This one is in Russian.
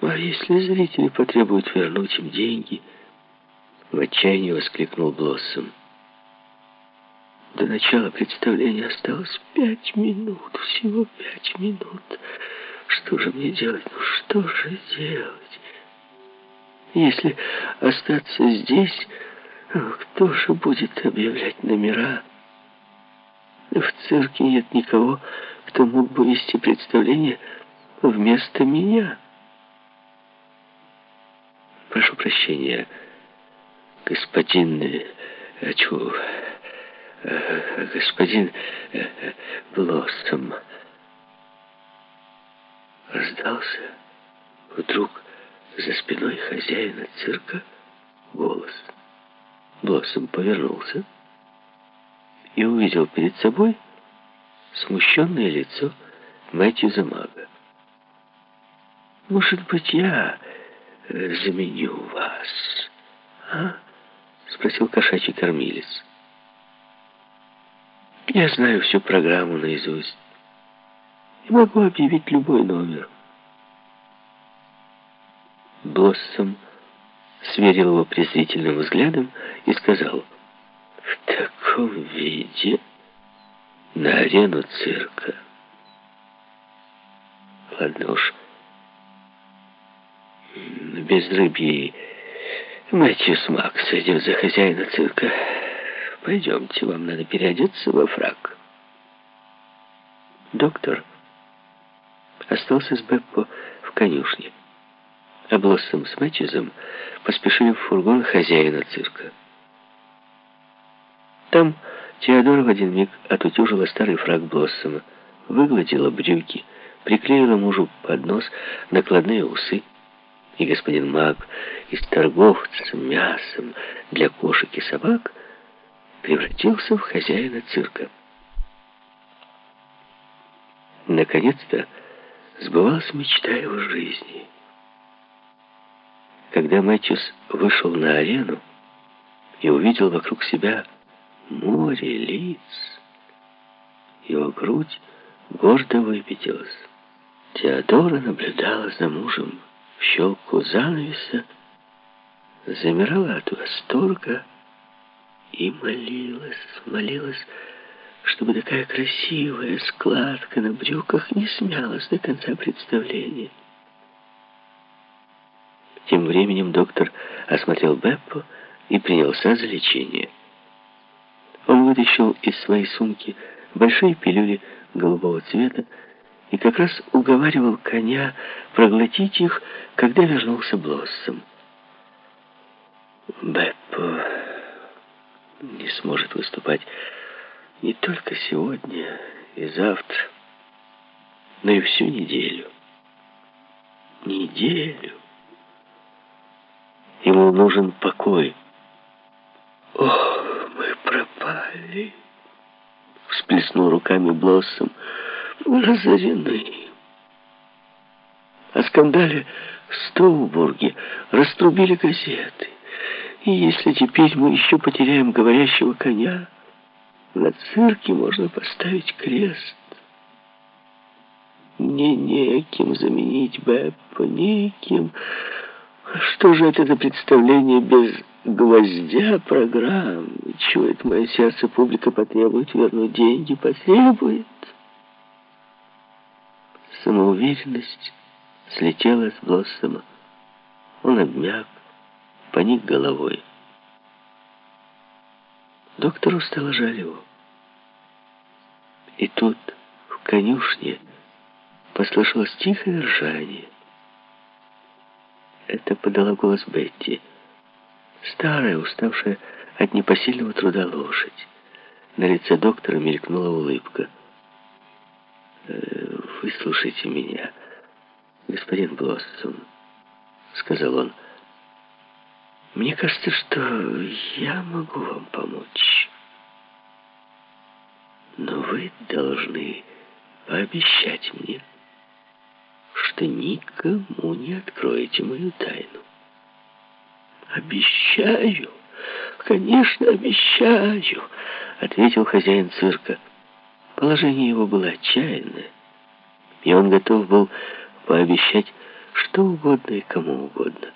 А если зрители потребуют вернуть им деньги? В отчаянии воскликнул Блоссом. До начала представления осталось пять минут, всего пять минут. Что же мне делать? Ну что же делать? Если остаться здесь, кто же будет объявлять номера? В цирке нет никого, кто мог бы вести представление вместо меня. Прошу прощения, господин... Э, чу, э, господин э, Блоссом раздался вдруг за спиной хозяина цирка голос. Блоссом повернулся и увидел перед собой смущенное лицо Мэтью Замага. «Может быть, я заменю вас, а?» — спросил кошачий кормилец. «Я знаю всю программу наизусть и могу объявить любой номер». Блоссом сверил его презрительным взглядом и сказал, «В таком виде на арену цирка. Ладно уж, без рыбьи Мэтью Макс идет за хозяина цирка. Пойдемте, вам надо переодеться во фраг». Доктор остался с Беппо в конюшне а Блоссом с Мэтчизом поспешили в фургон хозяина цирка. Там Теодора в один миг отутюжила старый фраг Блоссома, выгладила брюки, приклеила мужу под нос накладные усы, и господин Маг из торговца мясом для кошек и собак превратился в хозяина цирка. Наконец-то сбывалась мечта его жизни — когда Мэтьюс вышел на арену и увидел вокруг себя море лиц, его грудь гордо выпятилась. Теодора наблюдала за мужем в щелку занавеса, замирала от восторга и молилась, молилась, чтобы такая красивая складка на брюках не смялась до конца представления. Тем временем доктор осмотрел Беппо и принялся за лечение. Он вытащил из своей сумки большие пилюли голубого цвета и как раз уговаривал коня проглотить их, когда вернулся Блоссом. Беппо не сможет выступать не только сегодня и завтра, но и всю неделю. Неделю. Ему нужен покой. О, мы пропали. Всплеснул руками Блоссом. Разорены. О скандале в Стоубурге раструбили газеты. И если теперь мы еще потеряем говорящего коня, на цирке можно поставить крест. Мне неким заменить Беппа, неким... Что же это за представление без гвоздя программ? Чует мое сердце, публика потребует вернуть деньги, потребует. Самоуверенность слетела с Блоссома. Он обмяк, поник головой. Доктору стало жаль его. И тут, в конюшне, послышалось тихое ржание. Это подала голос Бетти. Старая, уставшая от непосильного труда лошадь. На лице доктора мелькнула улыбка. «Э, «Выслушайте меня, господин Блоссом», — сказал он. «Мне кажется, что я могу вам помочь. Но вы должны пообещать мне, что никому не откроете мою тайну. «Обещаю, конечно, обещаю», — ответил хозяин цирка. Положение его было отчаянное, и он готов был пообещать, что угодно и кому угодно.